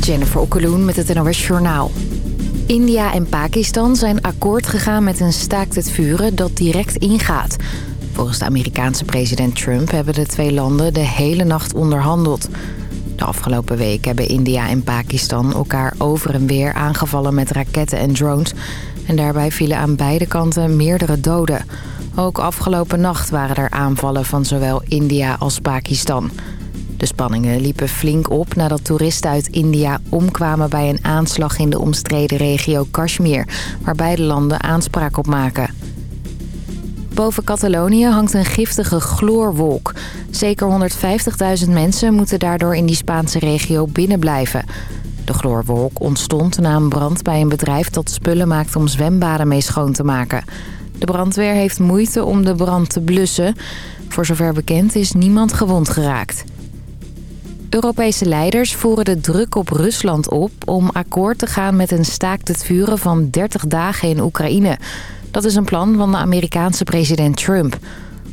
Jennifer Okkeloen met het NOS Journaal. India en Pakistan zijn akkoord gegaan met een staakt het vuren dat direct ingaat. Volgens de Amerikaanse president Trump hebben de twee landen de hele nacht onderhandeld. De afgelopen week hebben India en Pakistan elkaar over en weer aangevallen met raketten en drones. En daarbij vielen aan beide kanten meerdere doden. Ook afgelopen nacht waren er aanvallen van zowel India als Pakistan. De spanningen liepen flink op nadat toeristen uit India omkwamen bij een aanslag in de omstreden regio Kashmir, waar beide landen aanspraak op maken. Boven Catalonië hangt een giftige chloorwolk. Zeker 150.000 mensen moeten daardoor in die Spaanse regio binnenblijven. De chloorwolk ontstond na een brand bij een bedrijf dat spullen maakt om zwembaden mee schoon te maken. De brandweer heeft moeite om de brand te blussen. Voor zover bekend is niemand gewond geraakt. Europese leiders voeren de druk op Rusland op om akkoord te gaan met een staakt het vuren van 30 dagen in Oekraïne. Dat is een plan van de Amerikaanse president Trump.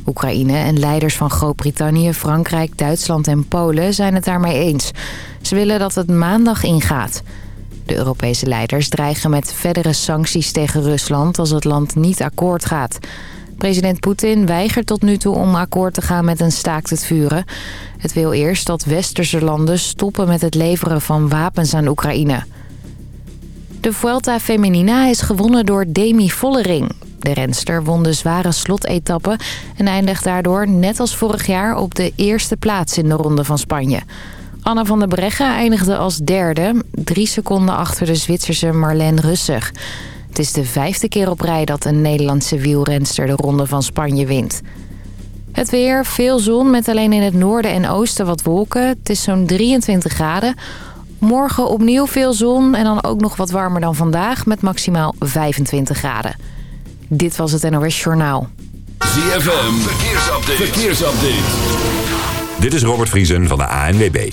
Oekraïne en leiders van Groot-Brittannië, Frankrijk, Duitsland en Polen zijn het daarmee eens. Ze willen dat het maandag ingaat. De Europese leiders dreigen met verdere sancties tegen Rusland als het land niet akkoord gaat. President Poetin weigert tot nu toe om akkoord te gaan met een staakt het vuren. Het wil eerst dat westerse landen stoppen met het leveren van wapens aan Oekraïne. De Vuelta Feminina is gewonnen door Demi Vollering. De renster won de zware slotetappe en eindigt daardoor net als vorig jaar op de eerste plaats in de Ronde van Spanje. Anna van der Breggen eindigde als derde, drie seconden achter de Zwitserse Marlène Russig. Het is de vijfde keer op rij dat een Nederlandse wielrenster de Ronde van Spanje wint. Het weer, veel zon met alleen in het noorden en oosten wat wolken. Het is zo'n 23 graden. Morgen opnieuw veel zon en dan ook nog wat warmer dan vandaag met maximaal 25 graden. Dit was het NOS Journaal. ZFM, verkeersupdate. verkeersupdate. Dit is Robert Vriesen van de ANWB.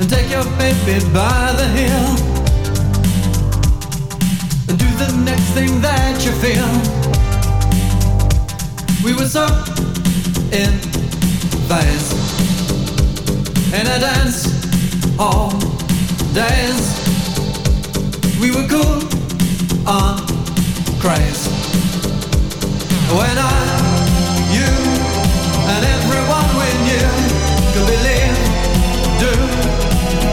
And take your baby by the heel and do the next thing that you feel. We were so in phase in a dance all days. We were cool on craze. When I,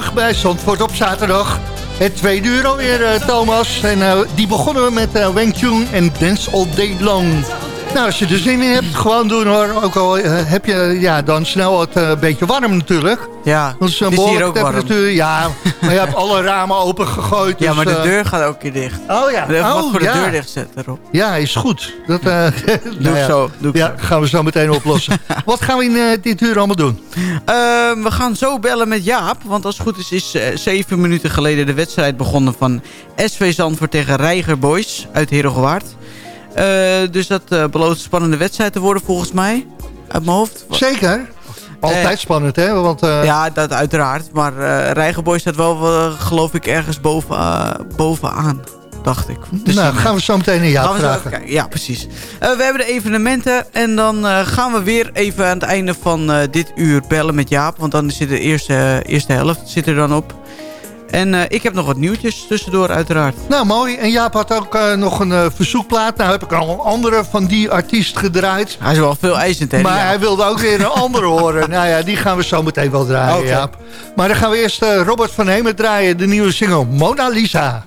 terug bij Zandvoort op zaterdag. Het tweede uur alweer, eh, Thomas. En eh, die begonnen we met uh, Wang Chun en Dance All Day Long. Nou, als je er zin in hebt, gewoon doen hoor. Ook al eh, heb je ja, dan snel het eh, een beetje warm natuurlijk. Ja, Dat is een behoorlijke ook warm. temperatuur. Ja, maar je hebt alle ramen open gegooid. Ja, dus, maar de eh, deur gaat ook keer dicht. Oh ja, wat oh, voor de deur dicht zetten erop. Ja, is goed. Dat, eh, Doe nou ja. zo. Doe Ja, zo. gaan we zo meteen oplossen. Wat gaan we in dit uur allemaal doen? Ehm, we gaan zo bellen met Jaap. Want als het goed is, is zeven minuten geleden de wedstrijd begonnen van SV Zandvoort tegen Reiger Boys uit Herengewaard. Eh dus dat eh, belooft een spannende wedstrijd te worden volgens mij. Uit mijn hoofd. Zeker. Altijd Eh, spannend, hè? Want Ja, dat uiteraard. Maar Reiger Boys staat wel, geloof ik, ergens boven, bovenaan. Dacht ik. Dus nou, die- gaan we zo meteen zo even vragen. Ja, precies. We hebben de evenementen. En dan gaan we weer even aan het einde van dit uur bellen met Jaap. Want dan zit de eerste, eerste helft zit er dan op. En eh, ik heb nog wat nieuwtjes tussendoor uiteraard. Nou, mooi. En Jaap had ook eh, nog een eh, verzoekplaat. Nou heb ik al een andere van die artiest gedraaid. Hij is wel veel eisend, hè? Maar Jaap? hij wilde ook weer een andere horen. Nou ja, die gaan we zo meteen wel draaien. Jaap. Maar dan gaan we eerst eh, Robert van Hemen draaien. De nieuwe single Mona Lisa.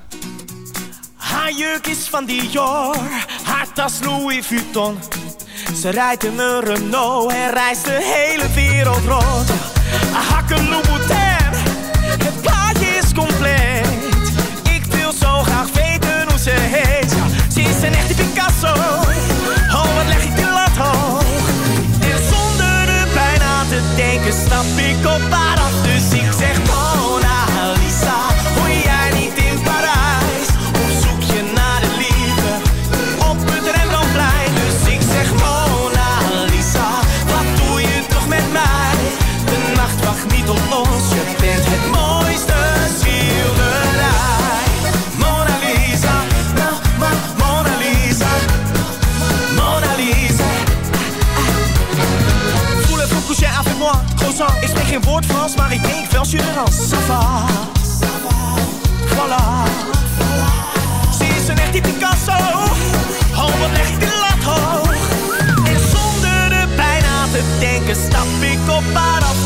Haar jurk is van Dior, haar tas Louis Vuitton. Ze rijdt in een Renault en reist de hele wereld rond. Haar hakken Louboutin, compleet. Ik wil zo graag weten hoe ze heet. Ja, ze is een echte Picasso, oh wat leg ik die lat hoog. En zonder er bijna te denken stap ik op haar af. Ik spreek geen woord Frans, maar ik denk wel Surinaams. Ça va, voilà. Ze is een echte Picasso? Oh, wat leg ik de lat hoog. En zonder er bijna te denken stap ik op haar af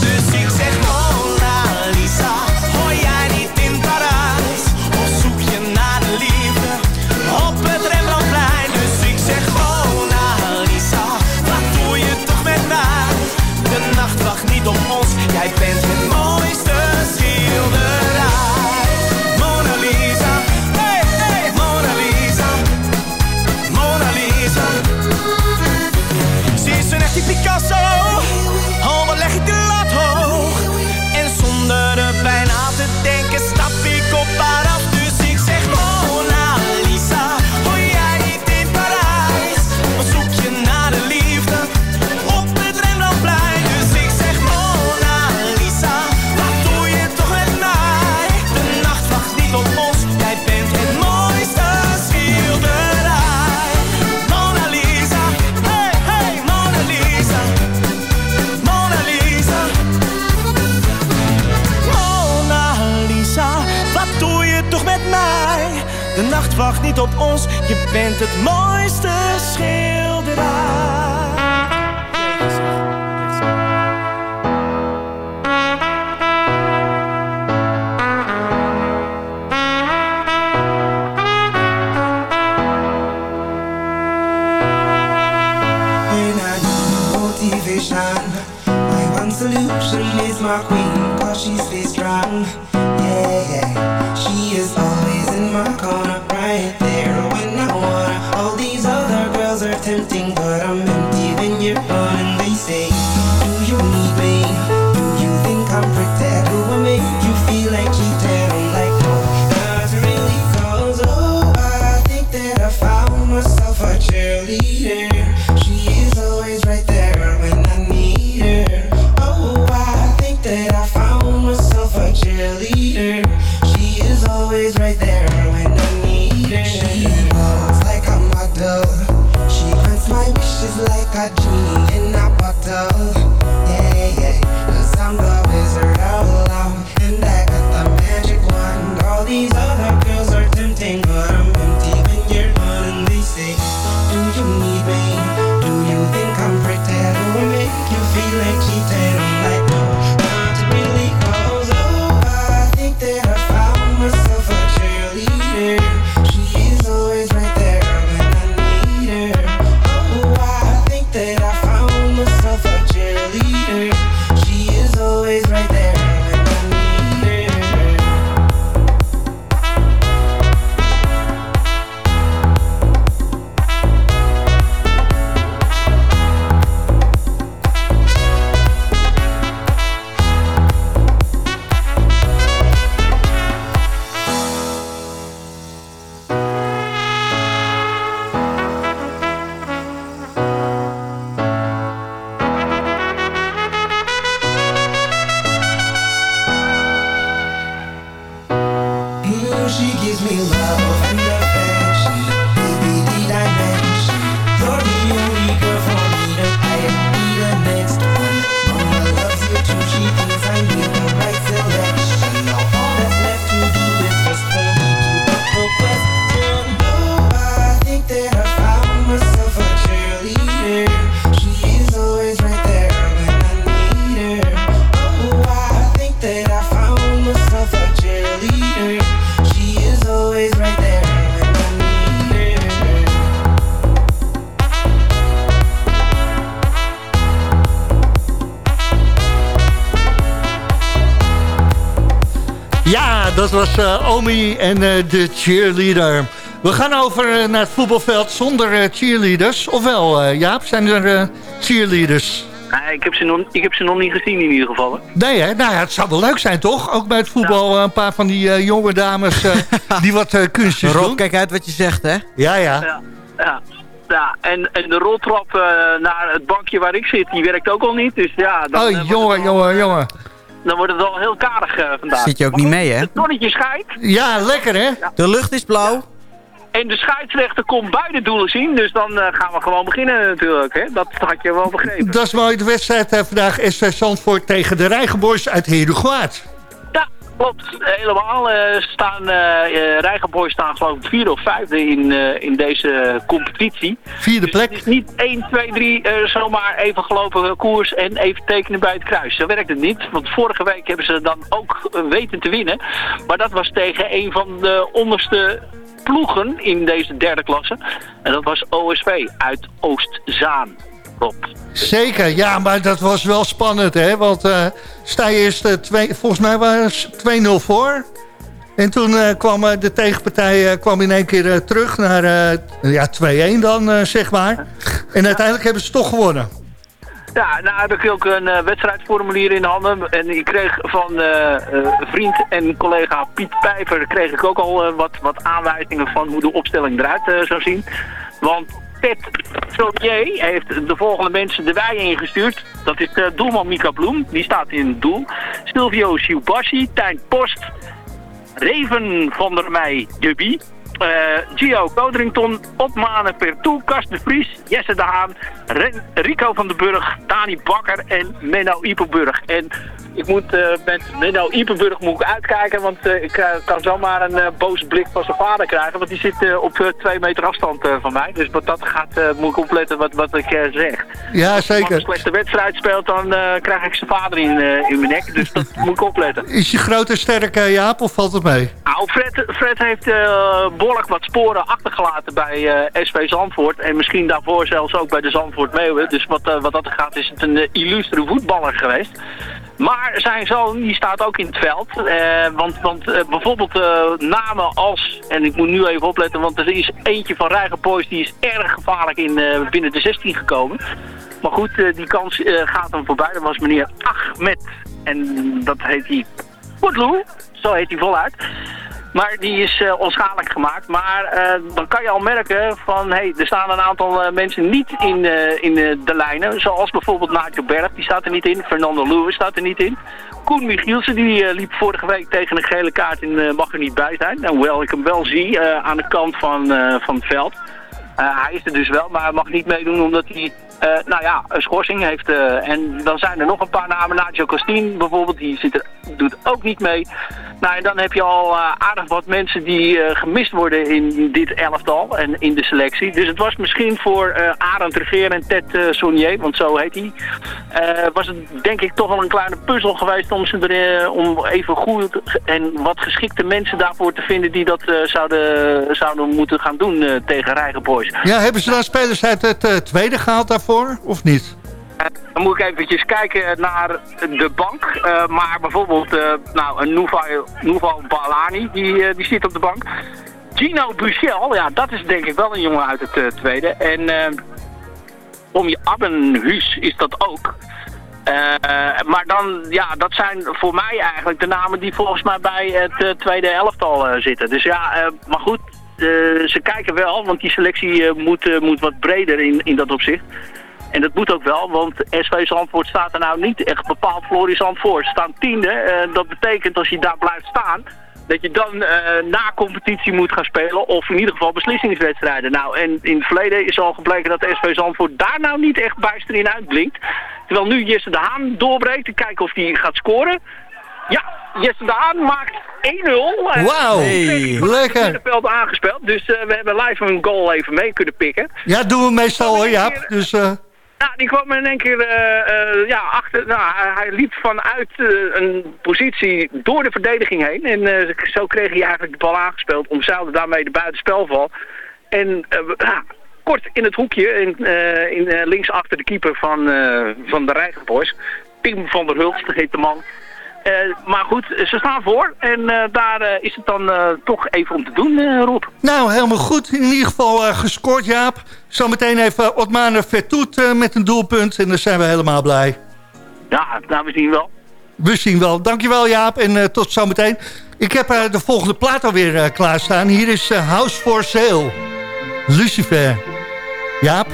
dat was eh, Omi en eh, de cheerleader. We gaan over eh, naar het voetbalveld zonder eh, cheerleaders. Ofwel, eh, Jaap, zijn er eh, cheerleaders? Nee, ik, heb ze nog, ik heb ze nog niet gezien in ieder geval. Hè. Nee, hè? Nou ja, het zou wel leuk zijn, toch? Ook bij het voetbal een paar van die eh, jonge dames eh, die wat eh, kunstjes Rob, doen. kijk uit wat je zegt, hè? Ja, ja. Ja, ja. ja en, en de roltrap eh, naar het bankje waar ik zit, die werkt ook al niet. Dus ja, dan, Oh, jongen, jongen, jongen. Dan wordt het wel heel karig eh, vandaag. Zit je ook Maar niet goed, mee, hè? Het zonnetje schijnt Ja, lekker, hè? De lucht is blauw. en de scheidsrechter komt beide doelen zien. Dus dan eh, gaan we gewoon beginnen natuurlijk. Hè. Dat had je wel begrepen. Dat is mooi. De wedstrijd eh, vandaag SV Zandvoort tegen de Rijgenboys uit Heerdegewaard. Klopt. Helemaal. eh staan, uh, Rijgenboys staan geloof ik vierde of vijfde in, in deze competitie. Vierde Dus het plek. is niet 1, 2, 3 eh, zomaar even gelopen koers en even tekenen bij het kruis. Zo werkt het niet. Want vorige week hebben ze dan ook weten te winnen. Maar dat was tegen een van de onderste ploegen in deze derde klasse. En dat was OSV uit Oostzaan. Zeker, ja, maar dat was wel spannend, hè? Want eh sta je eerst, twee, volgens mij was 2-0 voor. En toen eh, kwam eh, de tegenpartij eh, kwam in één keer terug naar ja, 2-1 dan, zeg maar. En uiteindelijk hebben ze toch gewonnen. Ja, nou heb ik ook een wedstrijdformulier in de handen. En ik kreeg van vriend en collega Piet Pijver kreeg ik ook al wat, wat aanwijzingen van hoe de opstelling eruit zou zien. Want Ted Sautier heeft de volgende mensen erbij ingestuurd. Dat is eh, doelman Mika Bloem, die staat in het doel. Silvio Siubassi, Tijn Post, Reven van der Meij Dubby. eh, Gio Codrington, Opmanen Pertoe, Kast de Vries, Jesse de Haan, Rico van den Burg, Dani Bakker en Menno Ipelburg. En ik moet eh, met Menno Ipelburg moet ik uitkijken, want eh, ik kan zomaar een eh, boze blik van zijn vader krijgen. Want die zit op twee meter afstand van mij. Dus wat dat gaat, moet ik opletten wat, wat ik zeg. Ja, Als ik een zeker. slechte wedstrijd speelt, dan krijg ik zijn vader in, in mijn nek. Dus dat moet ik opletten. Is je groot en sterk, Jaap, of valt het mee? Nou, Fred, Fred heeft eh, behoorlijk wat sporen achtergelaten bij SV Zandvoort. En misschien daarvoor zelfs ook bij de Zandvoort Meeuwen. Dus wat, wat dat gaat is het een illustre voetballer geweest. Maar zijn zoon die staat ook in het veld. Eh, want want eh, bijvoorbeeld eh, namen als... En ik moet nu even opletten, want er is eentje van Rijgenpois... die is erg gevaarlijk in, binnen de 16 gekomen. Maar goed, die kans gaat hem voorbij. Dat was meneer Ahmed. En dat heet hij Poetloe. Zo heet hij voluit. Maar die is eh, onschadelijk gemaakt. Maar eh, dan kan je al merken van... Hey, er staan een aantal eh, mensen niet in, in de lijnen. Zoals bijvoorbeeld Nigel Berg, die staat er niet in. Fernando Lewis staat er niet in. Koen Michielsen, die liep vorige week tegen een gele kaart en mag er niet bij zijn. Nou, hoewel ik hem wel zie aan de kant van, van het veld. Hij is er dus wel, maar hij mag niet meedoen omdat hij eh, nou ja, een schorsing heeft. eh, en dan zijn er nog een paar namen. Nacho Costin bijvoorbeeld, die zit er, doet ook niet mee. Nou, en dan heb je al eh, aardig wat mensen die gemist worden in dit elftal en in de selectie. Dus het was misschien voor Arend Regeer en Ted Saunier, want zo heet hij, was het denk ik toch wel een kleine puzzel geweest om, er, om even goed en wat geschikte mensen daarvoor te vinden die dat zouden, zouden moeten gaan doen tegen Rijgenboys. Ja, hebben ze dan spelers uit het tweede gehaald daarvoor, of niet? Dan moet ik eventjes kijken naar de bank. Eh, maar bijvoorbeeld eh, nou, een Nouveau Balani, die, eh, die zit op de bank. Gino Buchel, ja, dat is denk ik wel een jongen uit het eh, tweede. En eh Tommy Abbenhuis is dat ook. Eh, maar dan, ja, dat zijn voor mij eigenlijk de namen die volgens mij bij het eh, tweede elftal eh, zitten. Dus ja, eh, maar goed, eh, ze kijken wel, want die selectie eh, moet, eh, moet wat breder in, in dat opzicht. En dat moet ook wel, want SV Zandvoort staat er nou niet echt bepaald voor in Zandvoort. Ze staan tiende, eh, dat betekent als je daar blijft staan, dat je dan eh, na competitie moet gaan spelen of in ieder geval beslissingswedstrijden. Nou, en in het verleden is al gebleken dat SV Zandvoort daar nou niet echt bijster in uitblinkt. Terwijl nu Jesse de Haan doorbreekt, te kijken of hij gaat scoren. Ja, Jesse de Haan maakt 1-0. Eh, Wauw, Hey. lekker. middenveld aangespeeld, dus eh, we hebben live een goal even mee kunnen pikken. Ja, doen we meestal hoor, Jaap. Dus eh, Nou, die kwam in één keer eh, eh, ja, achter. Nou, hij, liep vanuit een positie door de verdediging heen. En eh, zo kreeg hij eigenlijk de bal aangespeeld. Omzeilde daarmee de buitenspelval. En ja, kort in het hoekje, in, eh, in, eh, links achter de keeper van, eh, van de Rijgenboys. Tim van der Hulst heet de man. Eh, maar goed, ze staan voor. En eh, daar eh, is het dan eh, toch even om te doen, eh, Rob. nou, helemaal goed. In ieder geval eh, gescoord, Jaap. Zometeen even Otmane Vertoet eh, met een doelpunt. En dan zijn we helemaal blij. Ja, nou, we zien wel. We zien wel. Dankjewel, Jaap. En eh, tot zometeen. Ik heb eh, de volgende plaat alweer eh, klaarstaan. Hier is House for Sale. Lucifer. Jaap?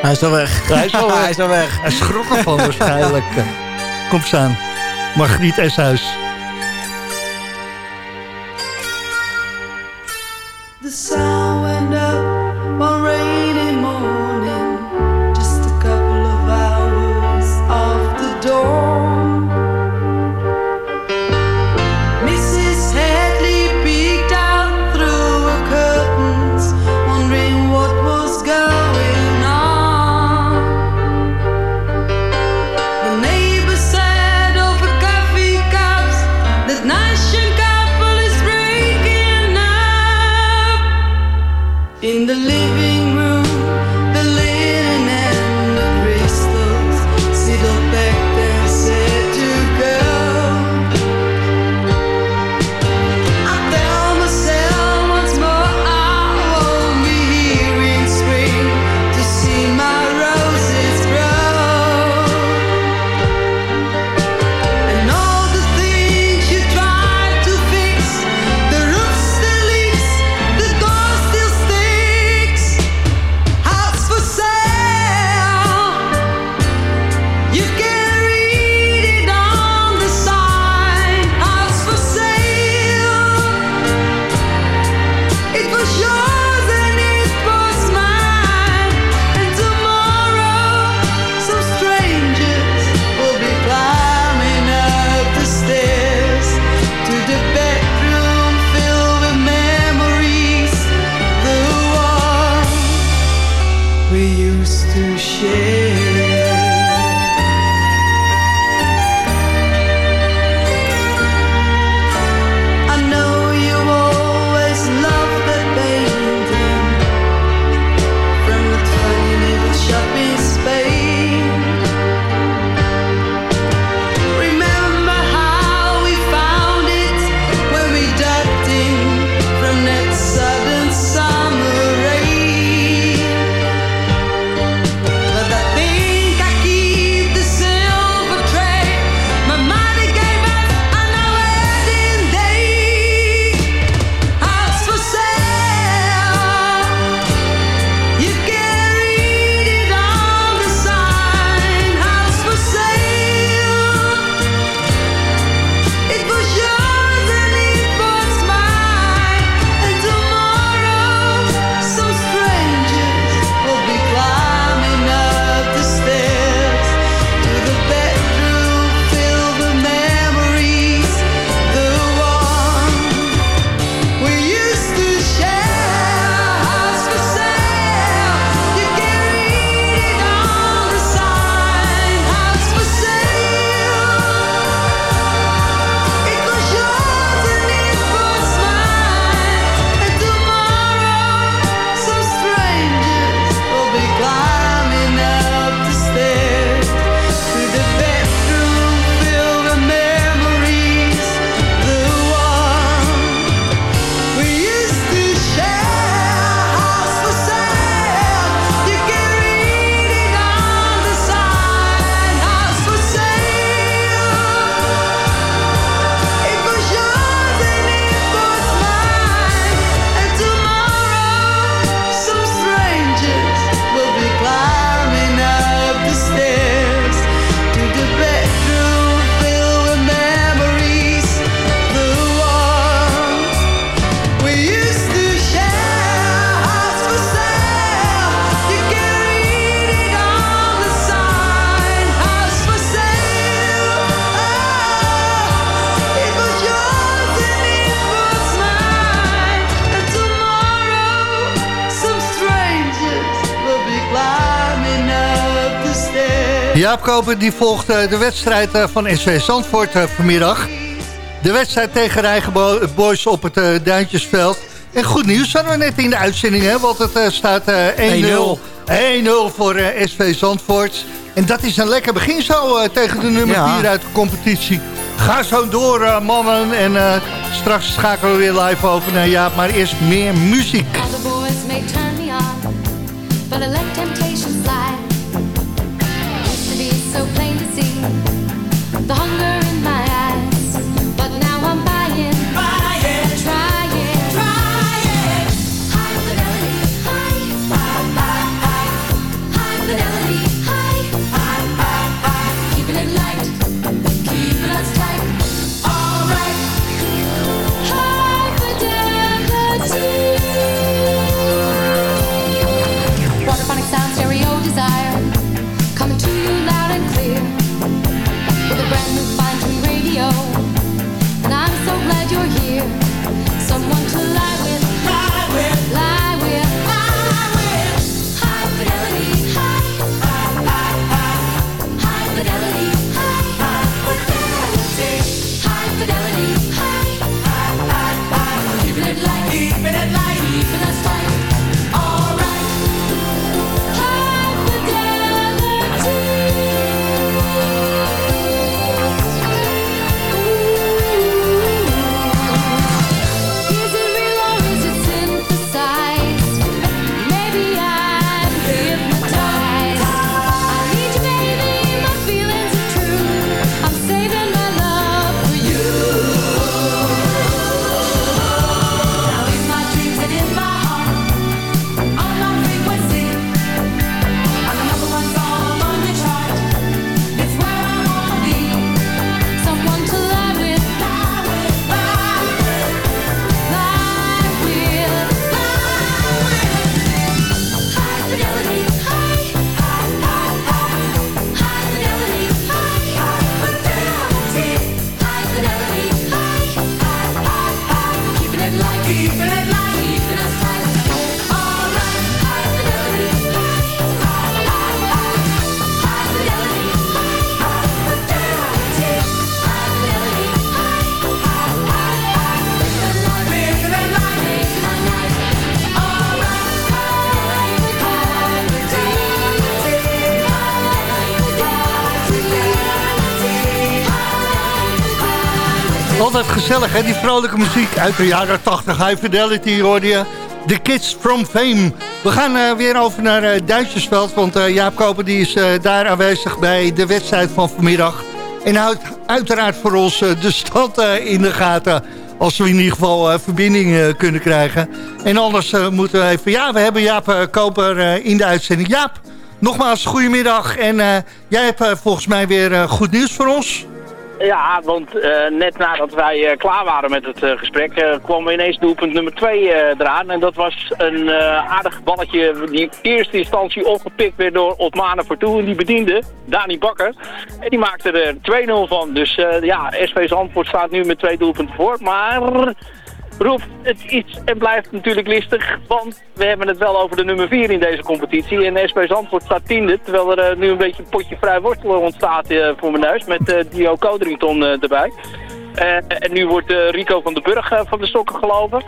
Hij is al weg. Hij is al weg. Hij is al weg. Hij schrok ervan waarschijnlijk. Kom staan. Margriet Eshuis. Jaap Koper die volgt eh, de wedstrijd eh, van SV Zandvoort eh, vanmiddag. De wedstrijd tegen Rijgenboys op het Duintjesveld. En goed nieuws hadden we net in de uitzending, hè, want het staat eh, 1-0. 1-0 voor SV Zandvoort. En dat is een lekker begin zo tegen de nummer Ja. 4 uit de competitie. Ga zo door, mannen. En eh, straks schakelen we weer live over naar Jaap. Maar eerst meer muziek. All the boys may turn me on, but see hè? Die vrolijke muziek uit de jaren 80. High Fidelity hoorde je. The Kids from Fame. We gaan eh, weer over naar eh Duitsersveld. Want eh, Jaap Koper die is daar aanwezig bij de wedstrijd van vanmiddag. En houdt uiteraard voor ons de stand eh, in de gaten. Als we in ieder geval verbinding kunnen krijgen. En anders moeten we even... Ja, we hebben Jaap Koper in de uitzending. Jaap, nogmaals goedemiddag. En jij hebt volgens mij weer goed nieuws voor ons. Ja, want eh, net nadat wij eh, klaar waren met het eh, gesprek, kwam ineens doelpunt nummer 2 eraan. En dat was een aardig balletje die in eerste instantie opgepikt werd door Otmane Vertoe. En die bediende, Dani Bakker. En die maakte er 2-0 van. Dus ja, SV Zandvoort staat nu met twee doelpunten voor. Maar Roef, het is en blijft natuurlijk listig, want we hebben het wel over de nummer 4 in deze competitie. En SP Zandvoort staat tiende, terwijl er eh, nu een beetje een potje vrij ontstaat eh, voor mijn neus, met eh, Dio Codrington erbij. En nu wordt Rico van den Burg van de stokken gelopen.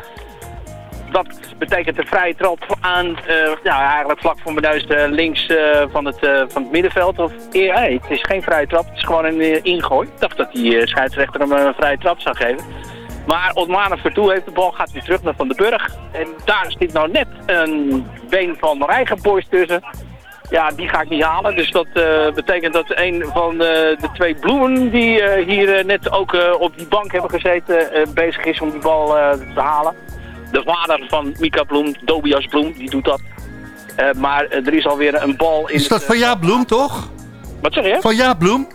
Dat betekent een vrije trap aan, ja, eigenlijk vlak voor mijn neus links van, het, van het middenveld. Of, nee, het is geen vrije trap, het is gewoon een ingooi. Ik dacht dat die scheidsrechter hem een vrije trap zou geven. Maar Otmane Vertoe heeft de bal, gaat weer terug naar Van den Burg. En daar zit nou net een been van Rijgenboys tussen. Ja, die ga ik niet halen. Dus dat eh, betekent dat een van eh, de twee bloemen die eh, hier net ook op die bank hebben gezeten... bezig is om die bal te halen. De vader van Mika Bloem, Dobias Bloem, die doet dat. Maar er is alweer een bal in... Is dat het, van Jaap Bloem, toch? Wat zeg je? Van Jaap Bloem?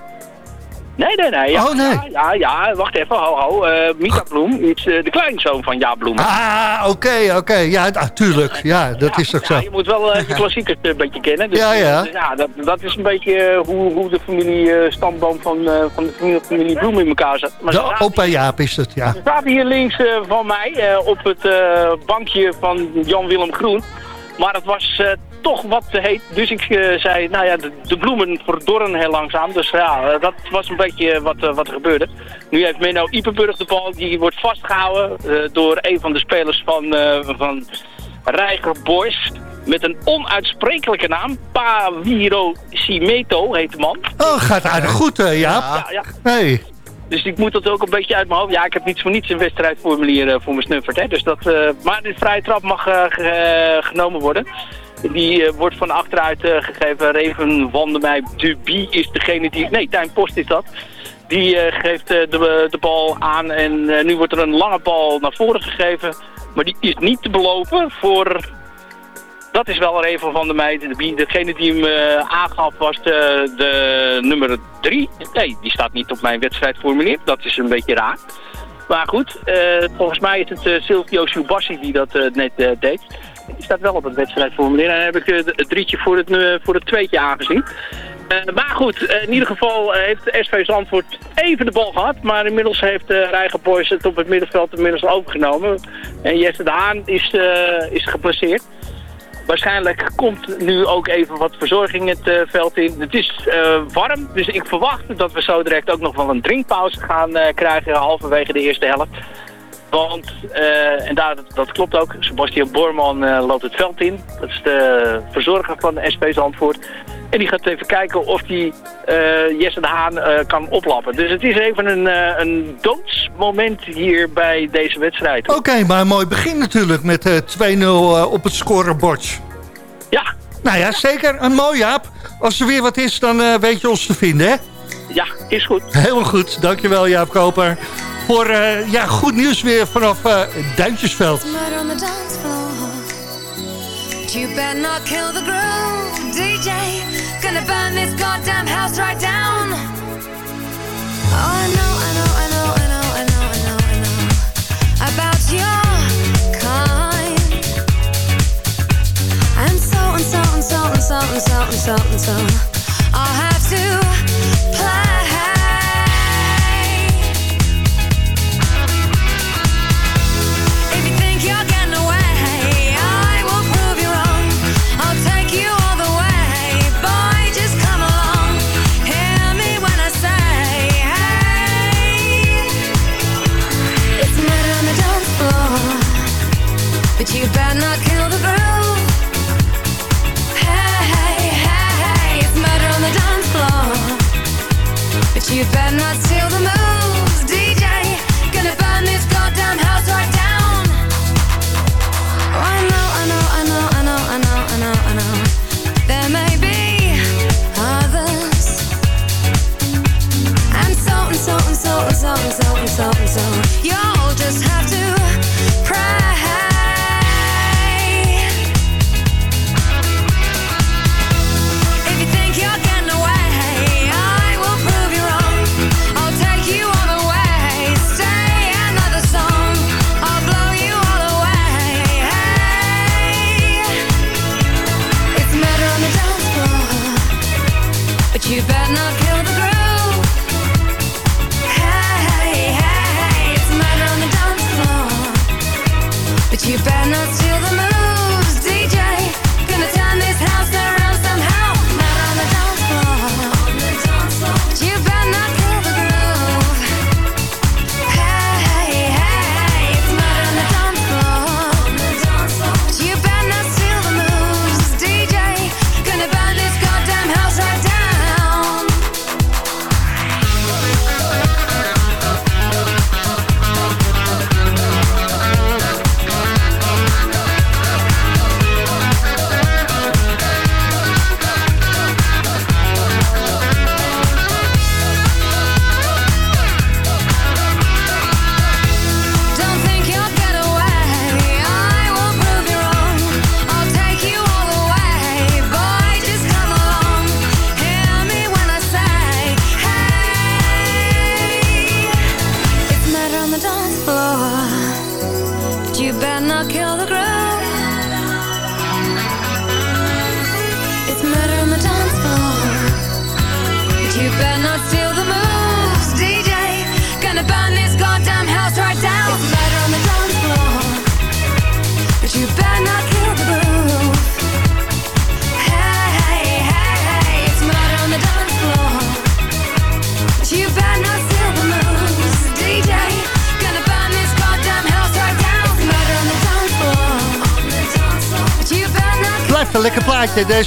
Nee, nee, nee. Ja, Oh, nee. Ja, ja, ja, wacht even, ho, ho. Eh, Mika Bloem is eh, de kleinzoon van Jaap Bloem. Ah, oké, oké. Ja, natuurlijk. Ja, dat is ook zo. Je moet wel eh, je klassiekers een beetje kennen. Dus, Ja, ja. dus ja dat, dat is een beetje hoe, hoe de familie stamboom van, van de familie, familie Bloem in elkaar zit. Maar De opa Jaap is het, ja. ze zaten hier links van mij op het bankje van Jan-Willem Groen. Maar het was eh, toch wat te heet. Dus ik eh, zei, nou ja, de, de bloemen verdorren heel langzaam. Dus ja, eh, dat was een beetje wat, wat er gebeurde. Nu heeft Menno Ipenburg de bal. Die wordt vastgehouden eh, door een van de spelers van, van Reiger Boys. Met een onuitsprekelijke naam. Pawiro Simeto heet de man. Oh, gaat aardig goed, Jaap. Ja, ja. Hey. Dus ik moet dat ook een beetje uit mijn hoofd. Ja, ik heb niets voor niets een wedstrijdformulier voor me snufferd. Hè. Dus dat, eh, maar de vrije trap mag eh, eh, genomen worden. Die wordt van achteruit gegeven. Reven van der Meij Duby is degene die... Nee, Tijn Post is dat. Die geeft de, de bal aan. En nu wordt er een lange bal naar voren gegeven. Maar die is niet te belopen voor... Dat is wel Reven van. De- Degene die hem eh, aangaf was de, de nummer 3. Nee, die staat niet op mijn wedstrijdformulier. Dat is een beetje raar. Maar goed, eh, volgens mij is het eh, Silvio Subassi die dat net deed. Die staat wel op het wedstrijdformulier. En dan heb ik het drietje voor het, voor het tweetje aangezien. Maar goed, in ieder geval heeft SV Zandvoort even de bal gehad. Maar inmiddels heeft uh, Reiger Boys het op het middenveld inmiddels overgenomen. En Jesse de Haan is, is geplaceerd. Waarschijnlijk komt nu ook even wat verzorging het eh, veld in. Het is eh, warm, dus ik verwacht dat we zo direct ook nog wel een drinkpauze gaan eh, krijgen halverwege de eerste helft. Want, en daar, dat klopt ook, Sebastian Borman loopt het veld in. Dat is de verzorger van de SP Zandvoort. En die gaat even kijken of hij Jesse de Haan eh, kan oplappen. Dus het is even een, eh, een doodsmoment hier bij deze wedstrijd. Oké, maar een mooi begin natuurlijk met eh 2-0 eh, op het scorebord. Ja. Nou ja, zeker. Een mooi, Jaap. Als er weer wat is, dan eh, weet je ons te vinden, hè? Ja, is goed. Helemaal goed. Dankjewel, Jaap Koper. Voor eh, ja, goed nieuws weer vanaf eh Duintjesveld. Murder on the dance floor. But you better not kill the groove, DJ. Gonna burn this goddamn house right down. Oh, I know, I know, I know, I know, I know, I know, I know about your kind. And so and so and so and so and so and so and so. I'll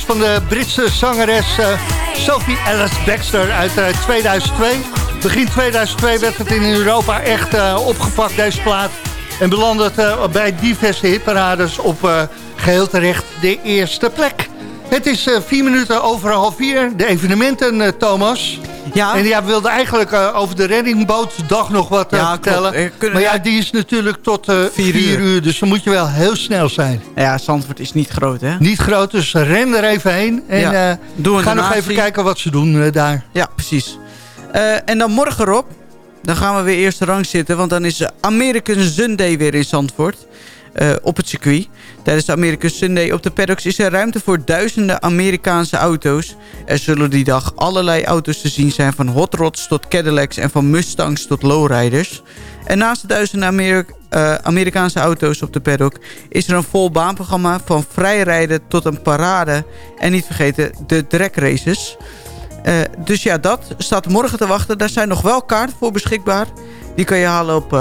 van de Britse zangeres eh, Sophie Alice Baxter uit eh, 2002. Begin 2002 werd het in Europa echt eh, opgepakt, deze plaat. En belandde eh, bij diverse hitparades op eh, geheel terecht de eerste plek. Het is eh, vier minuten over half vier. De evenementen, eh, Thomas. Ja. En ja, we wilden eigenlijk eh, over de reddingbootdag nog wat eh, Ja, vertellen. Er kunnen- maar ja, die is natuurlijk tot eh Vier vier, uur. uur. Dus dan moet je wel heel snel zijn. Ja, Zandvoort is niet groot, hè? Niet groot, dus ren er even heen. En Ja. eh, Doe ga nog even kijken wat ze doen eh, daar. Ja, precies. Eh, en dan morgen, Rob, dan gaan we weer eerste rang zitten. Want dan is American Sunday weer in Zandvoort. Eh, op het circuit. Tijdens de American Sunday op de paddocks is er ruimte voor duizenden Amerikaanse auto's. Er zullen die dag allerlei auto's te zien zijn. Van hot rods tot Cadillacs en van Mustangs tot lowriders. En naast de duizenden eh, Amerikaanse auto's op de paddock... is er een vol baanprogramma van vrijrijden tot een parade. En niet vergeten de drag races... Eh, dus ja, dat staat morgen te wachten. Daar zijn nog wel kaarten voor beschikbaar. Die kan je halen op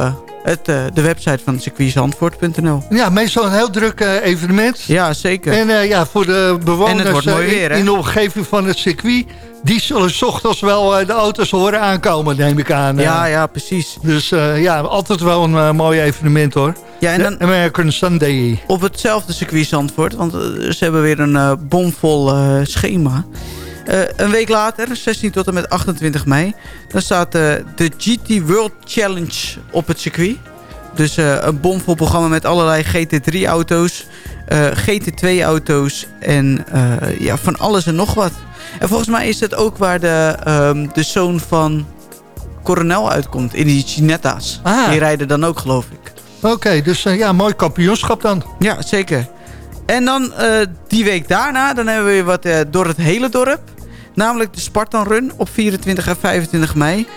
het, eh, de website van circuitzandvoort.nl. Ja, meestal een heel druk eh, evenement. Ja, zeker. En eh, ja, voor de bewoners weer, in de omgeving van het circuit... die zullen 's ochtends wel de auto's horen aankomen, neem ik aan. ja, ja, precies. Dus ja, altijd wel een mooi evenement hoor. Ja, en dan American Sunday. op hetzelfde circuit Zandvoort. Want ze hebben weer een bomvol schema. Eh, een week later, 16 tot en met 28 mei... dan staat eh, de GT World Challenge op het circuit. Dus eh, een bomvol programma met allerlei GT3-auto's, GT2-auto's en ja, van alles en nog wat. En volgens mij is het ook waar de, ehm, de zoon van Coronel uitkomt, in die Cinetta's. Ah. Die rijden dan ook, geloof ik. Oké, dus ja, mooi kampioenschap dan. Ja, zeker. En dan eh, die week daarna, dan hebben we weer wat eh, door het hele dorp. Namelijk de Spartan Run op 24 en 25 mei.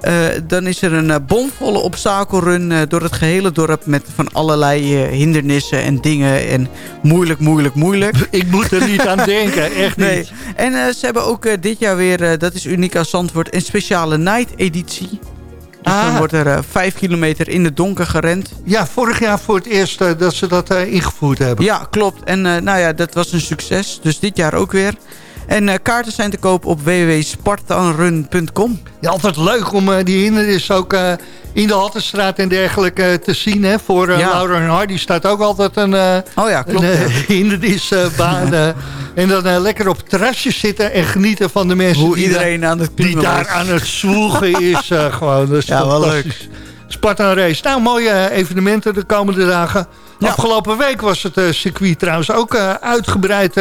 Eh, dan is er een bomvolle obstakelrun door het gehele dorp... met van allerlei hindernissen en dingen en moeilijk, moeilijk, moeilijk. Ik moet er niet aan denken, echt niet. Nee. En eh, ze hebben ook dit jaar weer, dat is uniek aan Zandvoort... een speciale night editie. Dus dan Ah. wordt er eh, vijf kilometer in het donker gerend. Ja, vorig jaar voor het eerst eh, dat ze dat eh, ingevoerd hebben. Ja, klopt. En nou ja, dat was een succes. Dus dit jaar ook weer. En eh, kaarten zijn te koop op www.spartanrun.com. Ja, altijd leuk om eh, die hindernis ook eh, in de Haltestraat en dergelijke te zien. Hè? Voor Ja. Laura en Hardy staat ook altijd een, Oh ja, klopt. een hindernisbaan. en dan lekker op terrasjes zitten en genieten van de mensen Hoe die, iedereen aan het daar, die daar was. aan het zwoegen is. gewoon, dat is Ja, wel fantastisch. Spartan Race. Nou, mooie evenementen de komende dagen. Ja. Afgelopen week was het circuit trouwens ook uitgebreid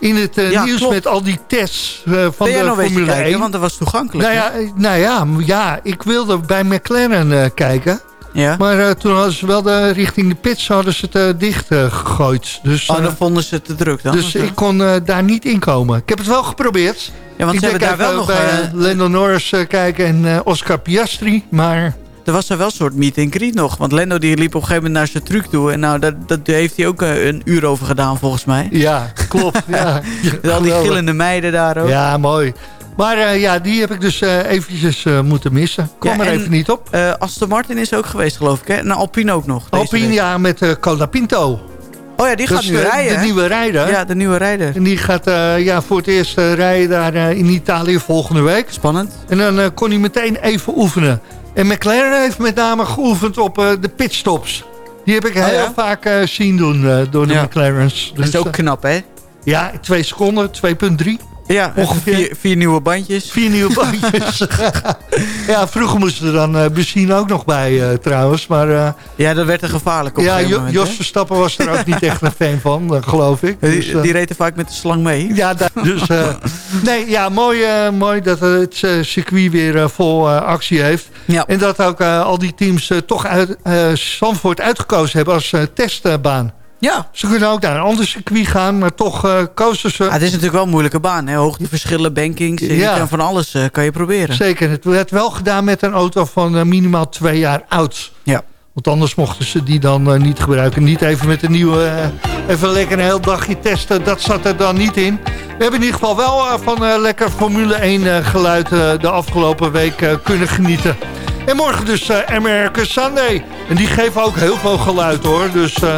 in het eh, Ja, nieuws klopt. met al die tests eh, van Ben de eens Formule kijken? 1. Want dat was toegankelijk. Nou ja, eh, nou ja, ja, ik wilde bij McLaren kijken. ja? Maar toen hadden ze wel de, richting de pits hadden ze het dicht gegooid. Dus, Oh, dan vonden ze het te druk dan? dus ik kon daar niet inkomen. Ik heb het wel geprobeerd. ja, want ik ze hebben daar wel nog... bij Lando Norris kijken en Oscar Piastri. Maar er was er wel een soort meet and greet nog. Want Lendo die liep op een gegeven moment naar zijn truc toe. En nou, dat, dat heeft hij ook eh, een uur over gedaan volgens mij. ja, klopt. ja. Al die gillende meiden daar ook. Ja, mooi. Maar eh, ja, die heb ik dus eh, eventjes moeten missen. Kwam Ja, er en- even niet op. Aston Martin is ook geweest geloof ik. Hè? En Alpine ook nog. Alpine, week. ja, met Colapinto. Oh ja, die gaat nu de, rijden. de nieuwe rijder. Ja, de nieuwe rijder. En die gaat ja, voor het eerst rijden daar in Italië volgende week. Spannend. En dan kon hij meteen even oefenen. En McLaren heeft met name geoefend op eh, de pitstops. Die heb ik heel Oh ja? vaak eh, zien doen eh, door de Ja. McLaren's. Dat is Dus, ook knap, hè? ja, twee seconden, 2,3. Ja, Ongeveer. vier, vier nieuwe bandjes. Vier nieuwe bandjes. ja, vroeger moesten er dan eh benzine ook nog bij eh, trouwens. Maar eh, Ja, dat werd er gevaarlijk op ja, moment, Jos? Verstappen was er ook niet echt een fan van, geloof ik. Dus, Die, eh, die reed er vaak met de slang mee. Ja, dus, nee, ja mooi, mooi dat het circuit weer vol actie heeft. Ja. En dat ook al die teams toch uit Zandvoort uitgekozen hebben als testbaan. Ja. Ze kunnen ook naar een ander circuit gaan, maar toch eh, kozen ze... Ah, het is natuurlijk wel een moeilijke baan. Hè? Hoogteverschillen, bankings. Je Ja. kan van alles eh, kan je proberen. Zeker, het werd wel gedaan met een auto van eh, minimaal twee jaar oud. Ja. Want anders mochten ze die dan eh, niet gebruiken. Niet even met een nieuwe, eh, even lekker een heel dagje testen. Dat zat er dan niet in. We hebben in ieder geval wel eh, van eh, lekker Formule 1 eh, geluid eh, de afgelopen week eh, kunnen genieten. En morgen dus eh American Sunday. En die geven ook heel veel geluid hoor. Dus eh,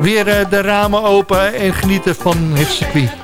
weer eh, de ramen open en genieten van het circuit.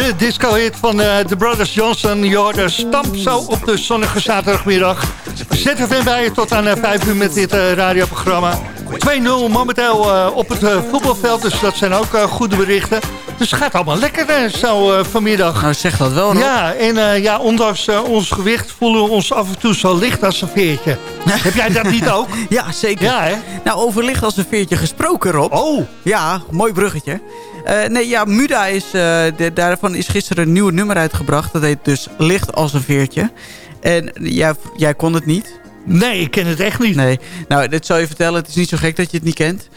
De disco-hit van eh, de Brothers Johnson. Je hoorde stamp zo op de zonnige zaterdagmiddag. ZFM bij je tot aan eh, 5 uur met dit eh, radioprogramma. 2-0 momenteel op het voetbalveld, dus dat zijn ook goede berichten. Dus het gaat allemaal lekker eh, zo vanmiddag. Nou, zeg dat wel, Rob. Ja, en ja, ondanks ons gewicht voelen we ons af en toe zo licht als een veertje. Heb jij dat niet ook? Ja, zeker. Ja, hè? Nou, over licht als een veertje gesproken, Rob. Oh. Ja, mooi bruggetje. Eh, nee, ja, Muda is, eh, de- daarvan is gisteren een nieuw nummer uitgebracht. Dat heet dus Licht als een veertje. En jij, jij kon het niet. Nee, ik ken het echt niet. Nee. Nou, dit zal je vertellen. Het is niet zo gek dat je het niet kent.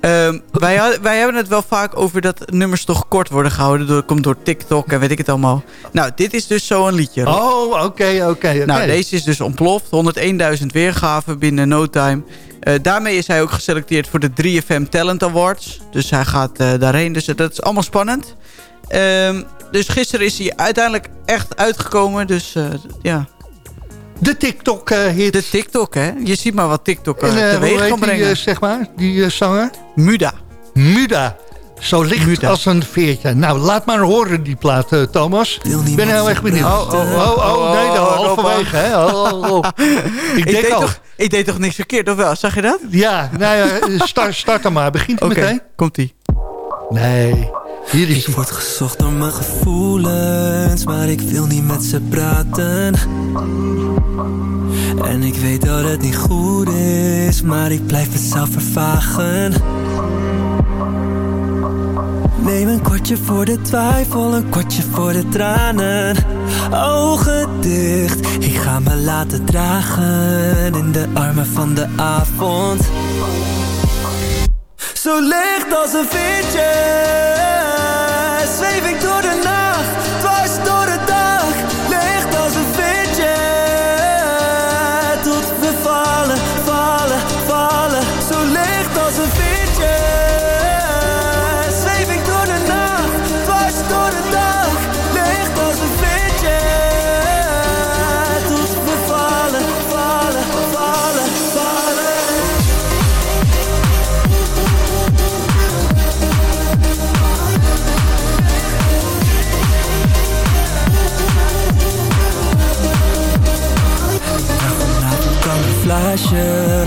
Ehm, wij, wij hebben het wel vaak over dat nummers toch kort worden gehouden. Dat komt door TikTok en weet ik het allemaal. Nou, dit is dus zo'n liedje. Rob. Oh, oké, oké, oké. Nou, deze is dus ontploft. 101.000 weergaven binnen no time. Eh, daarmee is hij ook geselecteerd voor de 3FM Talent Awards. Dus hij gaat eh, daarheen. Dus dat is allemaal spannend. Ehm, dus gisteren is hij uiteindelijk echt uitgekomen. Dus eh, ja. De TikTok-hit. De TikTok, hè. Je ziet maar wat TikTok teweeg kan die, brengen. eh, zeg maar, die zanger? Muda. Muda. Zo licht als een veertje. Nou, laat maar horen die plaat, eh, Thomas. Ik ben heel erg benieuwd. Oh, oh, oh, oh, nee, dan oh, halverwege. Hè? Oh, oh, oh. Ik Ik, denk deed al. toch, ik deed toch niks verkeerd, of wel? Zag je dat? Ja, nou ja, start, start dan maar. Begint het Oké, meteen? komt-ie. Nee, hier is Ik word gezocht door mijn gevoelens, maar ik wil niet met ze praten. En ik weet dat het niet goed is, maar ik blijf mezelf vervagen. Neem een kwartje voor de twijfel, een kwartje voor de tranen. Ogen dicht, ik ga me laten dragen in de armen van de avond. Zo licht als een veertje,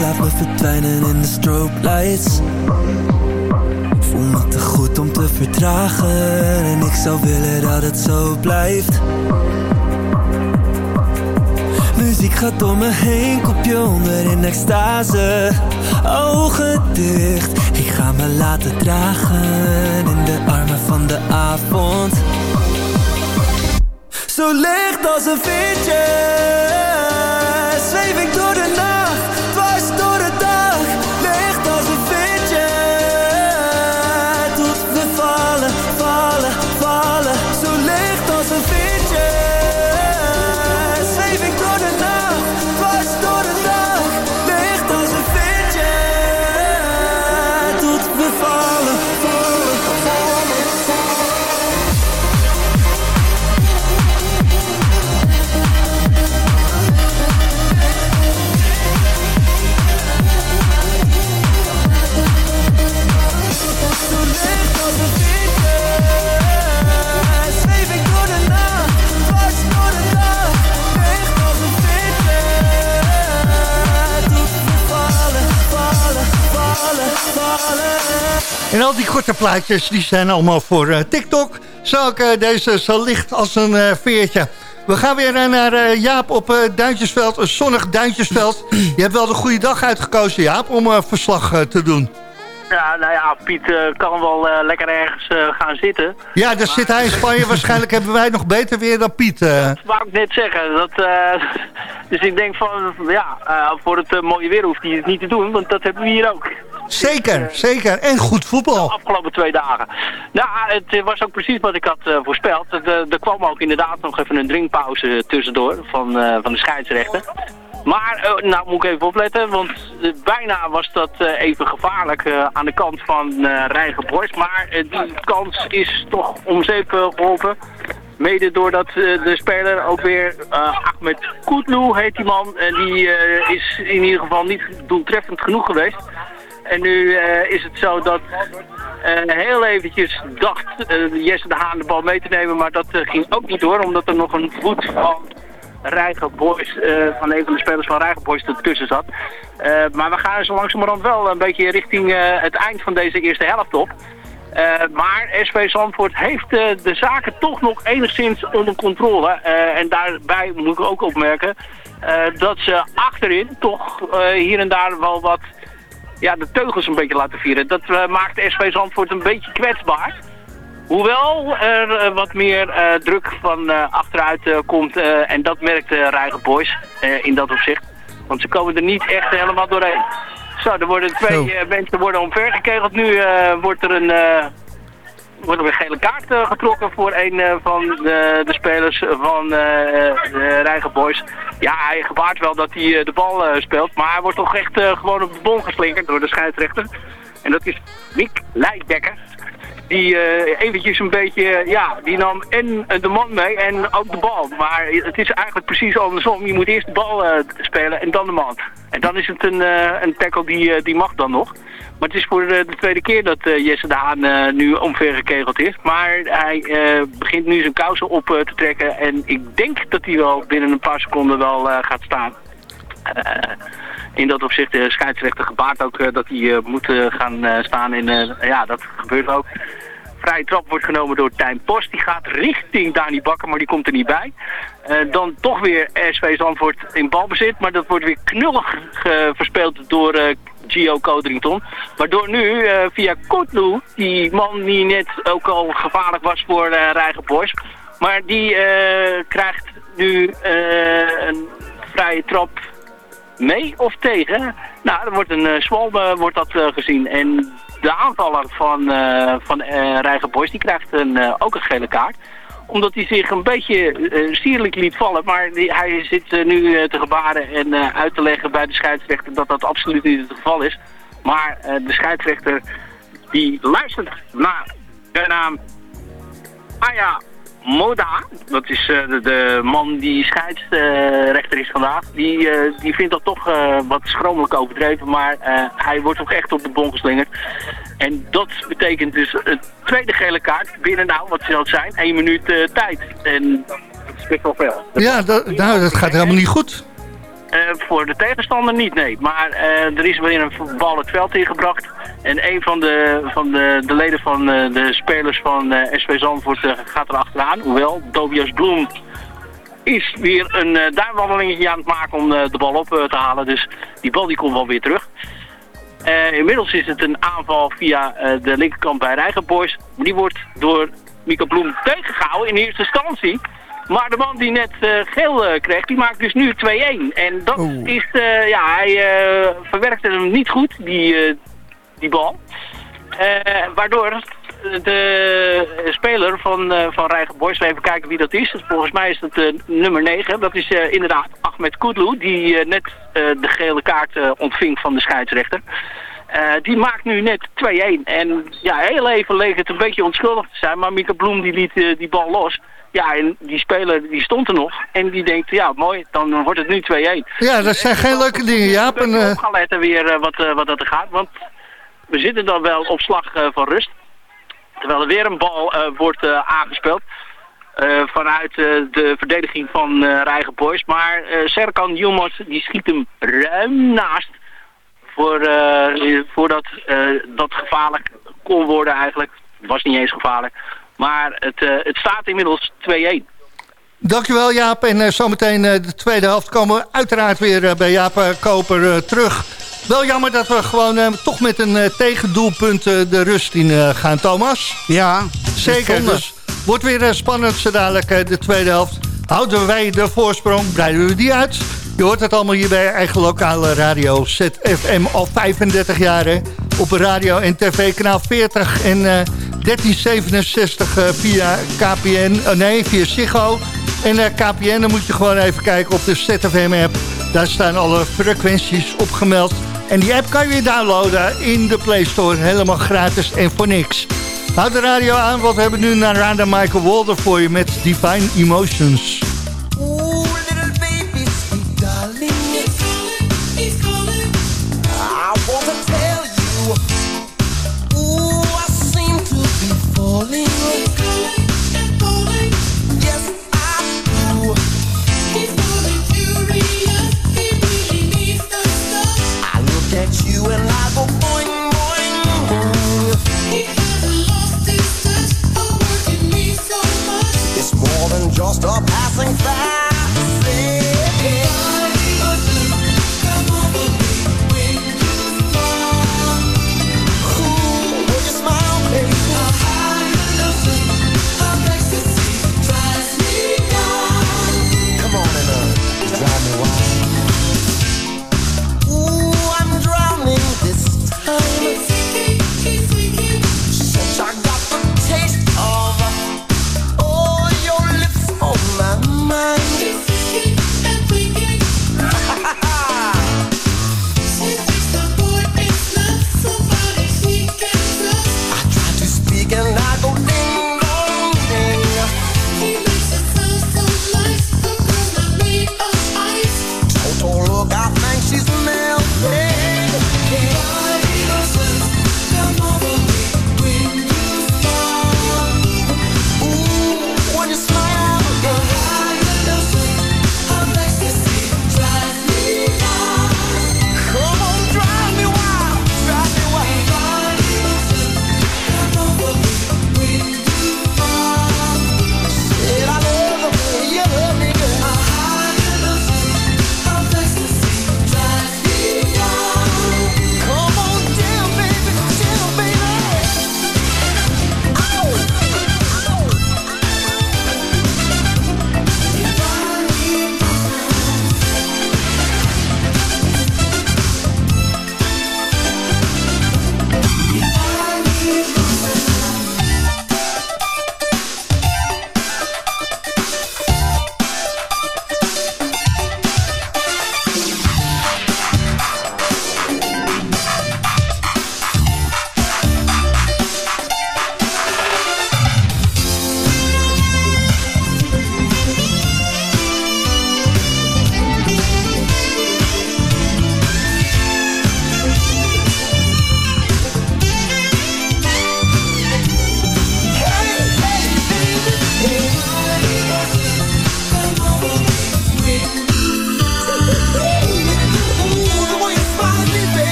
Laat me verdwijnen in de strobe lights. Voel me te goed om te verdragen En ik zou willen dat het zo blijft. Muziek gaat door me heen, kopje onder in extase. Ogen dicht, ik ga me laten dragen In de armen van de avond. Zo licht als een veertje Zweef ik door de nacht, al die korte plaatjes die zijn allemaal voor eh, TikTok. Zo ook eh, deze zo licht als een eh, veertje. We gaan weer naar Jaap op Duintjesveld, een zonnig Duintjesveld. Je hebt wel de goede dag uitgekozen, Jaap, om verslag te doen. Ja, nou ja, Piet eh, kan wel eh, lekker ergens eh, gaan zitten. Ja, daar zit hij in Spanje. Waarschijnlijk hebben wij nog beter weer dan Piet. Dat wou ik net zeggen. Dat, dus ik denk van, ja, voor het mooie weer hoeft hij het niet te doen, want dat hebben we hier ook. Zeker, zeker. En goed voetbal. De afgelopen twee dagen. Nou, het was ook precies wat ik had voorspeld. Er- kwam ook inderdaad nog even een drinkpauze tussendoor van, van de scheidsrechter. Maar, eh, nou moet ik even opletten, want eh, bijna was dat eh, even gevaarlijk aan de kant van eh Rijgen Borst. Maar die kans is toch om zeep eh, geholpen. Mede doordat de speler ook weer, Ahmed Kutlu heet die man, en die is in ieder geval niet doeltreffend genoeg geweest. En nu is het zo dat heel eventjes dacht Jesse de Haan de bal mee te nemen, maar dat ging ook niet door, omdat er nog een voet van Rijger Boys, eh, van een van de spelers van Rijger Boys ertussen zat. Eh, maar we gaan zo langzamerhand wel een beetje richting eh, het eind van deze eerste helft op. Maar SV Zandvoort heeft de zaken toch nog enigszins onder controle. En daarbij moet ik ook opmerken dat ze achterin toch hier en daar wel wat ja, de teugels een beetje laten vieren. Dat maakt SV Zandvoort een beetje kwetsbaar. Hoewel er eh, wat meer eh, druk van eh, achteruit komt. en dat merkt uh, Rijger Boys in dat opzicht. Want ze komen er niet echt helemaal doorheen. Zo, er worden twee mensen worden omvergekegeld. Nu wordt er een... wordt er weer gele kaart getrokken voor een van de, de spelers van eh, de Rijger Boys. Ja, hij gebaart wel dat hij de bal speelt, maar hij wordt toch echt gewoon op de bon geslingerd door de scheidsrechter. En dat is Mick Leijdekker. Die eh, eventjes een beetje, ja, die nam en eh, de man mee en ook de bal. Maar het is eigenlijk precies andersom. Je moet eerst de bal eh, spelen en dan de man. En dan is het een, eh, een tackle die, eh, die mag dan nog. Maar het is voor de, de tweede keer dat eh, Jesse de Haan eh, nu omvergekegeld is. Maar hij eh, begint nu zijn kousen op eh, te trekken. En ik denk dat hij wel binnen een paar seconden wel eh, gaat staan. Eh, in dat opzicht de scheidsrechter gebaart ook eh, dat hij eh, moet eh, gaan eh, staan. Eh, ja, dat gebeurt ook. Vrije trap wordt genomen door Tijn Post. Die gaat richting Dani Bakker, maar die komt er niet bij. Eh, dan toch weer SV Zandvoort in balbezit. Maar dat wordt weer knullig eh, verspeeld door eh, Gio Codrington. Waardoor nu eh, via Kotlu, die man die net ook al gevaarlijk was voor uh, Boys. Maar die eh, krijgt nu eh, een vrije trap mee of tegen. Nou, er wordt een uh, zwalbe wordt dat eh, gezien. En de aanvaller van, eh van eh Rijgen Boys die krijgt een, eh, ook een gele kaart omdat hij zich een beetje eh, sierlijk liet vallen. Maar hij zit eh, nu eh, te gebaren en eh, uit te leggen bij de scheidsrechter dat dat absoluut niet het geval is. Maar eh, de scheidsrechter die luistert naar de naam Aya Moda. Dat is eh, de, de man die scheidsrechter is vandaag. Die, eh, die vindt dat toch eh, wat schromelijk overdreven. Maar eh, hij wordt ook echt op de bon geslingerd. En dat betekent dus een tweede gele kaart binnen, nou, wat zal het zijn, één minuut eh, tijd. En dat is best wel veel. Ja, dat, nou, dat gaat helemaal niet goed. Eh, voor de tegenstander niet, nee. Maar eh, er is weer een bal het veld ingebracht. En een van de, van de, de leden van eh, de spelers van eh SV Zandvoort eh, gaat er achteraan. Hoewel, Tobias Bloem is weer een uh, duimwandelingetje aan het maken om de bal op te halen. Dus die bal die komt wel weer terug. Inmiddels is het een aanval via de linkerkant bij Rijgenboys. Die wordt door Mika Bloem tegengehouden in eerste instantie. Maar de man die net geel eh, kreeg, die maakt dus nu 2-1. En dat is, ja, hij verwerkte hem niet goed, die, die bal. Eh, waardoor de speler van, eh van Rijgen Boys, even kijken wie dat is. Volgens mij is het eh, nummer 9. Dat is inderdaad Ahmed Kudlu, die net de gele kaart ontving van de scheidsrechter. Die maakt nu net 2-1. En ja, heel even leek het een beetje onschuldig te zijn, maar Mika Bloem die liet die bal los. Ja, en die speler die stond er nog. En die denkt, ja mooi, dan wordt het nu 2-1. Ja, dat zijn geen leuke dingen, Jaap. En, eh, Ik ga letten weer wat, wat dat er gaat. Want we zitten dan wel op slag eh, van rust. Terwijl er weer een bal eh, wordt eh, aangespeeld. vanuit de verdediging van Rijgen Boys. Maar Serkan Yilmaz die schiet hem ruim naast. Voor, voordat dat gevaarlijk kon worden eigenlijk. Het was niet eens gevaarlijk. Maar het, het staat inmiddels 2-1. Dankjewel Jaap. En eh, zometeen de tweede helft komen we uiteraard weer bij Jaap Koper terug. Wel jammer dat we gewoon eh, toch met een eh, tegendoelpunt eh, de rust in gaan, Thomas. Ja, Zeker. Dus wordt weer spannend zo dadelijk de tweede helft. Houden wij de voorsprong, breiden we die uit. Je hoort het allemaal hier bij eigen lokale radio ZFM al 35 jaar. hè. Op radio en tv kanaal 40 en eh 1367 eh, via KPN, eh, nee via Ziggo. En KPN, dan moet je gewoon even kijken op de ZFM-app. Daar staan alle frequenties opgemeld. En die app kan je downloaden in de Play Store. Helemaal gratis en voor niks. Houd de radio aan, want we hebben nu Narada Michael Walder voor je met Divine Emotions.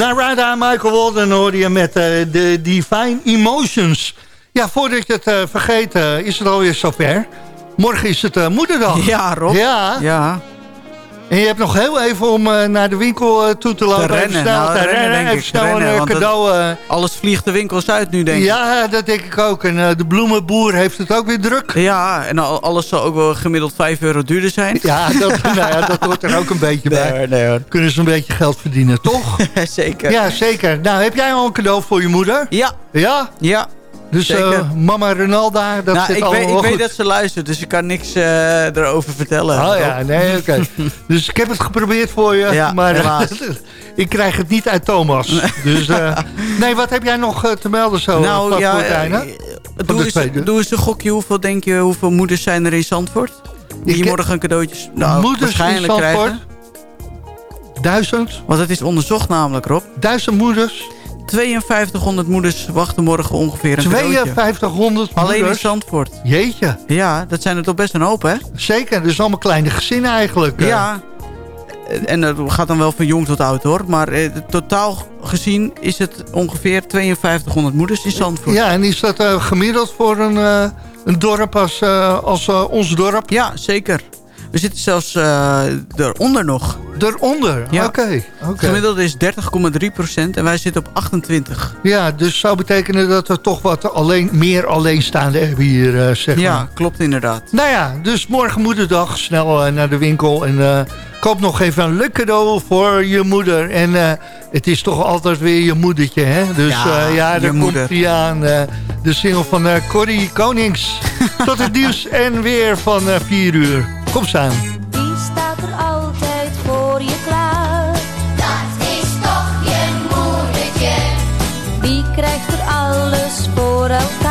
Narada Michael Walden hoorde je met eh, de Divine Emotions. Ja, voordat je het eh, vergeet, eh, is het alweer zover. Morgen is het moederdag. Ja, Rob. Ja. Ja. En je hebt nog heel even om eh, naar de winkel eh, toe te lopen. Te Even rennen. snel Nou, te rennen, rennen. denk Even ik. snel Rennen, een eh, cadeau. Alles vliegt de winkels uit nu, denk ik. ja, dat denk ik ook. En de bloemenboer heeft het ook weer druk. Ja, en al- alles zal ook wel gemiddeld 5 euro duurder zijn. Ja, dat, nou ja, dat hoort er ook een beetje bij. nee hoor. Kunnen ze een beetje geld verdienen, toch? Zeker. Ja, zeker. Nou, heb jij al een cadeau voor je moeder? Ja. Ja? Ja. Dus eh, mama Ronalda, dat nou, zit ik allemaal weet, ik weet dat ze luistert, dus ik kan niks eh, erover vertellen. Oh ja, nee, oké. dus ik heb het geprobeerd voor je, Ja, maar helaas. ik krijg het niet uit Thomas. Dus, eh, nee, wat heb jij nog eh, te melden zo? Nou, ja, eh, Doe eens, tweede. doe eens een gokje. Hoeveel denk je, hoeveel moeders zijn er in Zandvoort? Die Ik- morgen cadeautjes nou, Moeders in waarschijnlijk Zandvoort? krijgen. Duizend? Want het is onderzocht namelijk, Rob. Duizend moeders? 5200 moeders wachten morgen ongeveer een cadeautje. 5200 Alleen in? Zandvoort. Jeetje. Ja, dat zijn er toch best een hoop, hè? Zeker, dus allemaal kleine gezinnen eigenlijk. eh. Ja. En dat gaat dan wel van jong tot oud, hoor. Maar eh, totaal gezien is het ongeveer 5200 moeders in Zandvoort. Ja, en is dat eh, gemiddeld voor een, eh, een dorp als, eh, als eh, ons dorp? Ja, zeker. We zitten zelfs eh, eronder nog. Eronder? Ja. Oké. oké. Gemiddeld is 30,3 procent en wij zitten op 28. Ja, dus zou betekenen dat we toch wat alleen, meer alleenstaande hebben hier, eh, zeg maar. Ja, klopt inderdaad. Nou ja, dus morgen moederdag snel eh, naar de winkel en koop nog even een leuk cadeau voor je moeder. En het is toch altijd weer je moedertje, hè? Dus Ja, eh, ja, daar komt hij aan. de single van Corrie Konings. Tot het nieuws en weer van 4 uur. Kom staan. Wie staat er altijd voor je klaar? Dat is toch je moedertje. Wie krijgt er alles voor elkaar?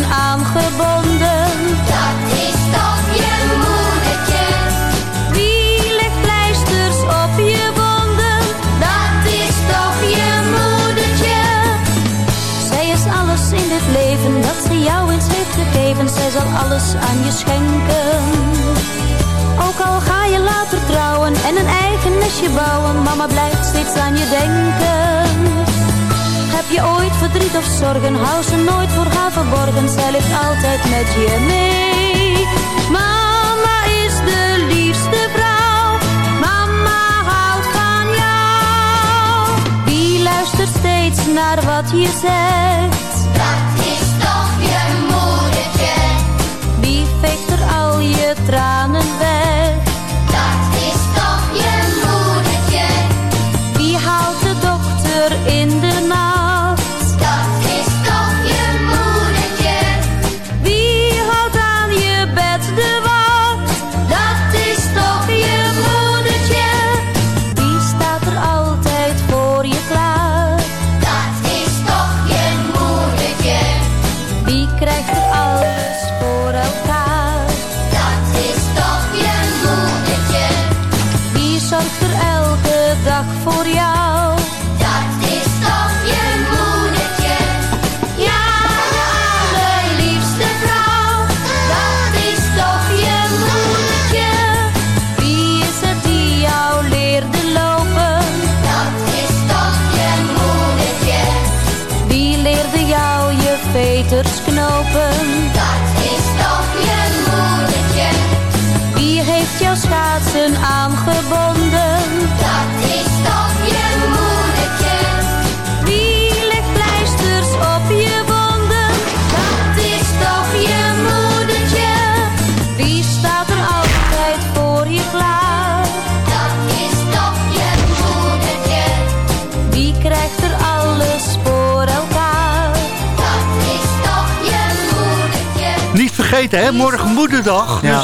Aangebonden? Dat is toch je moedertje. Wie legt pleisters op je wonden? Dat is toch je moedertje. Zij is alles in dit leven dat ze jou eens heeft gegeven. Zij zal alles aan je schenken. Ook al ga je later trouwen en een eigen nestje bouwen, mama blijft steeds aan je denken. Heb je ooit verdriet of zorgen, hou ze nooit voor haar verborgen. Zij leeft altijd met je mee. Mama is de liefste vrouw, mama houdt van jou. Wie luistert steeds naar wat je zegt? Dat is toch je moedertje. Wie veegt er al je tranen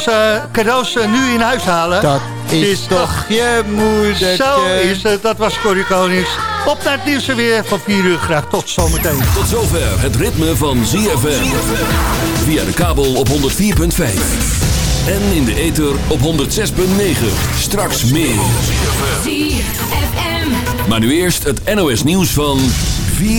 Dus eh, cadeaus eh, nu in huis halen. Dat is toch je moedertje. Zo is het. Dat was Corrie Konings. Op naar het nieuws er weer van 4 uur. Graag tot zometeen. Tot zover het ritme van ZFM. Via de kabel op 104.5. En in de ether op 106.9. Straks meer. Maar nu eerst het NOS nieuws van 4